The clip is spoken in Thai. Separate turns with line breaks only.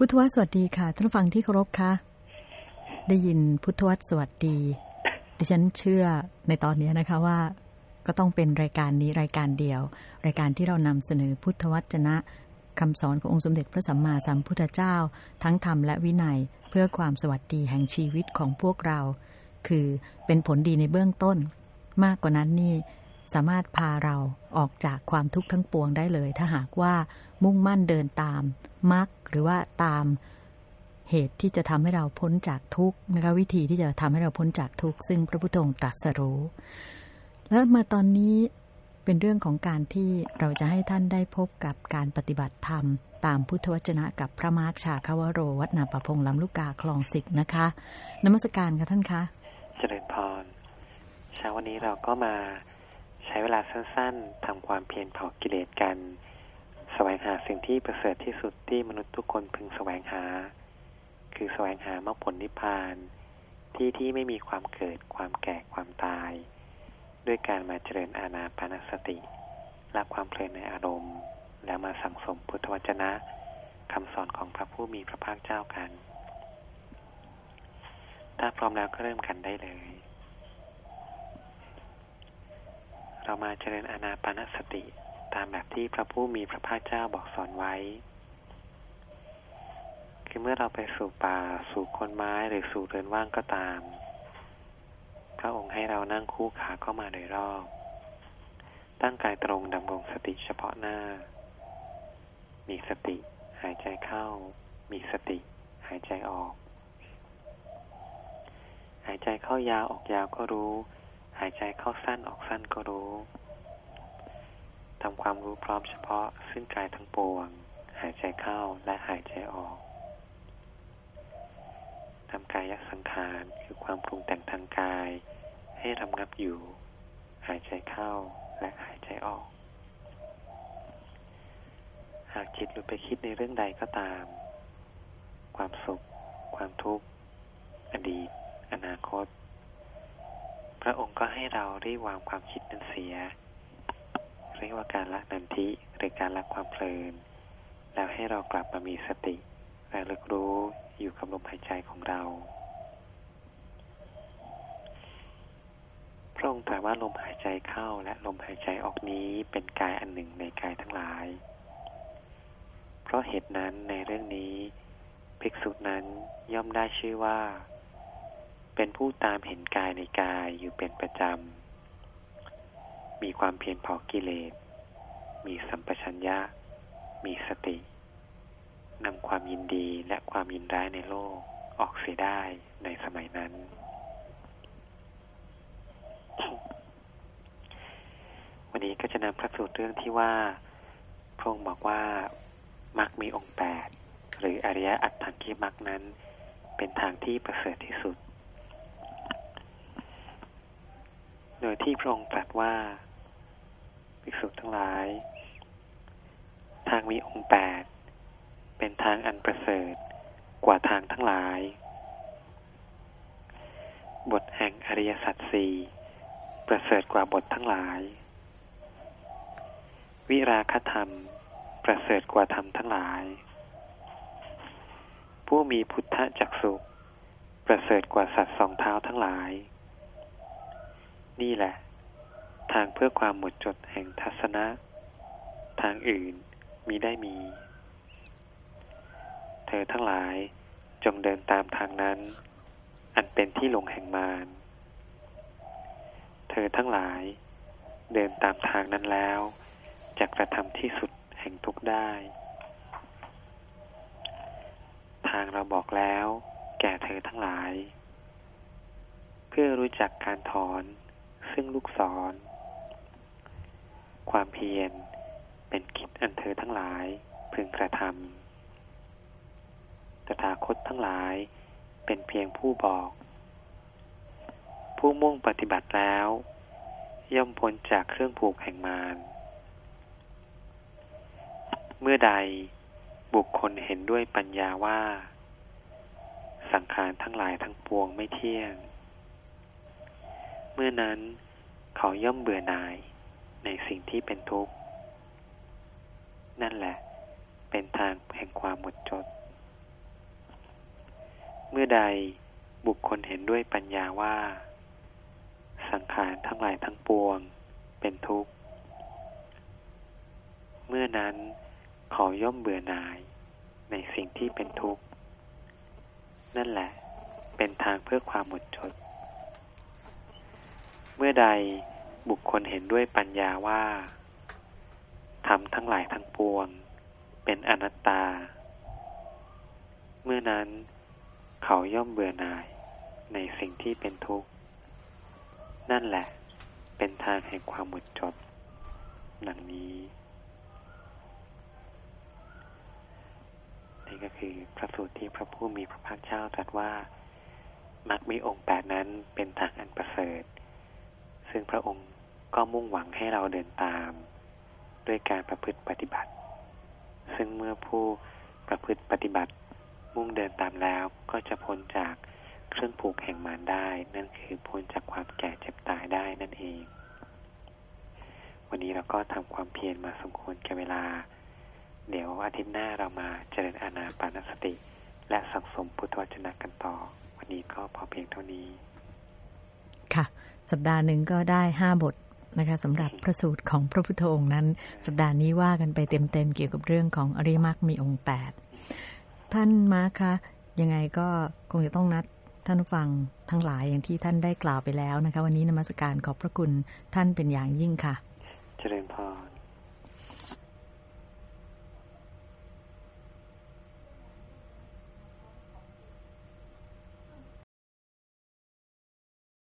พุทธวสวัสดีค่ะท่านฟังที่เคารพคะได้ยินพุทธวสวัสดี ดิฉันเชื่อในตอนนี้นะคะว่า ก็ต้องเป็นรายการนี้รายการเดียว รายการที่เรานำเสนอพุทธวจนะคำสอนขององค์สมเด็จพระสัมมาสัมพุทธเจ้า ทั้งธรรมและวินัยเพื่อความสวัสดีแห่งชีวิตของพวกเรา คือเป็นผลดีในเบื้องต้น มากกว่านั้นนี่ สามารถพาเราออกจากความทุกข์ทั้งปวงได้เลย ถ้าหากว่ามุ่งมั่นเดินตามมรรคหรือว่าตามเหตุที่จะทำให้เราพ้นจากทุกข์นะคะวิธีที่จะทำให้เราพ้นจากทุกข์ซึ่งพระพุทธองค์ตรัสรู้ แล้วมาตอนนี้เป็นเรื่องของการที่เราจะให้ท่านได้พบกับการปฏิบัติธรรม ตามพุทธวจนะกับพระมาร์คชาคาวโร วัดนาประพงลำลูกกาคลองสิกนะคะนมัสการค่ะท่านคะ
เจริญพรเช้าวันนี้เราก็มา ใช้เวลาสั้นๆ ทำความเพียรเผากิเลสกัน แสวงหาสิ่งที่ประเสริฐที่สุดที่มนุษย์ทุกคนพึงแสวงหา คือแสวงหามรรคผลนิพพาน ที่ที่ไม่มีความเกิดความแก่ความตาย ด้วยการมาเจริญอาณาปานสติละความเพลินในอารมณ์ แล้วมาสั่งสมพุทธวจนะคำสอนของพระผู้มีพระภาคเจ้ากัน ถ้าพร้อมแล้วก็เริ่มกันได้เลย เรามาเจริญอาณาปานสติ ตามแบบที่พระผู้มีพระภาคเจ้าบอกสอนไว้ คือเมื่อเราไปสู่ป่าสู่คนไม้หรือสู่เรือนว่างก็ตาม พระองค์ให้เรานั่งคู่ขาเข้ามาโดยรอบ ตั้งกายตรงดำรงสติเฉพาะหน้า มีสติ หายใจเข้า มีสติ หายใจออก หายใจเข้ายาวออกยาวก็รู้ หายใจเข้าสั้นออกสั้นก็รู้ ทำความรู้พร้อมเฉพาะซึ่งกายทั้งปวง หายใจเข้าและหายใจออก ทำกายสังขารคือความปรุงแต่งทางกาย ให้รำงับอยู่ หายใจเข้าและหายใจออก หากจิตหลุดไปคิดในเรื่องใดก็ตาม ความสุข ความทุกข์ อดีต อนาคต พระองค์ก็ให้เราได้วางความคิดนั้นเสีย เรียกว่าการละนันทิหรือการละความเพลิน แล้วให้เรากลับมามีสติและลึกรู้อยู่กับลมหายใจของเรา พระองค์ตรัสว่าลมหายใจเข้าและลมหายใจออกนี้เป็นกายอันหนึ่งในกายทั้งหลาย เพราะเหตุนั้นในเรื่องนี้ ภิกษุนั้นย่อมได้ชื่อว่า เป็นผู้ตามเห็นกายในกายอยู่เป็นประจำ มีความเพียรเผากิเลส มีสัมปชัญญะ มีสติ นำความยินดีและความยินร้ายในโลกออกเสียได้ในสมัยนั้น วันนี้ก็จะนำพระสูตรเรื่องที่ว่า พระองค์บอกว่ามักมีองค์แปดหรืออริยอัตถังคีมักนั้น เป็นทางที่ประเสริฐที่สุด โดยที่พระองค์ตรัสว่า ภิกษุทั้งหลาย ทางมีองค์แปด เป็นทางอันประเสริฐกว่าทางทั้งหลาย บทแห่งอริยสัจสี่ประเสริฐกว่าบททั้งหลาย วิราคธรรม ประเสริฐกว่าธรรมทั้งหลาย ผู้มีพุทธจักสุประเสริฐกว่าสัตว์สองเท้าทั้งหลาย นี่แหละ ทางเพื่อความหมดจดแห่งทัศนะ ทางอื่นมีได้มี เธอทั้งหลายจงเดินตามทางนั้น อันเป็นที่ลงแห่งมารเธอทั้งหลายเดินตามทางนั้นแล้วจะกระทำที่สุดแห่งทุกได้ ทางเราบอกแล้ว แก่เธอทั้งหลาย เพื่อรู้จักการถอน ซึ่งลูกศร ความเพียรเป็นกิจอันเธอทั้งหลายพึงกระทำตถาคตทั้งหลายเป็นเพียงผู้บอก ผู้มุ่งปฏิบัติแล้ว ย่อมพ้นจากเครื่องผูกแห่งมารเมื่อใดบุคคลเห็นด้วยปัญญาว่า สังขารทั้งหลายทั้งปวงไม่เที่ยง เมื่อนั้น เขาย่อมเบื่อหน่ายในสิ่งที่เป็นทุกข์ นั่นแหละ เป็นทางแห่งความหมดจด เมื่อใดบุคคลเห็นด้วยปัญญาว่า สังขารทั้งหลายทั้งปวงเป็นทุกข์ เมื่อนั้นเขาย่อมเบื่อหน่ายในสิ่งที่เป็นทุกข์ นั่นแหละ เป็นทางเพื่อความหมดจด เมื่อใดบุคคลเห็นด้วยปัญญาว่าทำทั้งหลายทั้งปวง เป็นอนัตตา เมื่อนั้นเขาย่อมเบื่อหน่ายในสิ่งที่เป็นทุกข์ นั่นแหละเป็นทางแห่งความหมดจดดังนี้ นี่ก็คือพระสูตรที่พระผู้มีพระภาคเจ้าตรัสว่ามรรคมีองค์แปดนั้นเป็นทางอันประเสริฐ ซึ่งพระองค์ก็มุ่งหวังให้เราเดินตาม ด้วยการประพฤติปฏิบัติ ซึ่งเมื่อผู้ประพฤติปฏิบัติ มุ่งเดินตามแล้วก็จะพ้นจากเครื่องผูกแห่งมารได้ นั่นคือพ้นจากความแก่เจ็บตายได้นั่นเอง วันนี้เราก็ทำความเพียรมาสมควรแก่เวลา เดี๋ยวอาทิตย์หน้าเรามาเจริญอานาปานสติ และสังสมพุทธวจนะกันต่อ วันนี้ก็พอเพียงเท่านี้
ค่ะ สัปดาห์หนึ่งก็ได้ห้าบทนะคะสำหรับพระสูตรของพระพุทธองค์นั้น สัปดาห์นี้ว่ากันไปเต็มๆเกี่ยวกับเรื่องของอริมักมีองค์แปดท่านมาคะยังไงก็คงจะต้องนัดท่านฟังทั้งหลายอย่างที่ท่านได้กล่าวไปแล้วนะคะ วันนี้นมัสการขอบพระคุณท่านเป็นอย่างยิ่งค่ะ
เจริญพร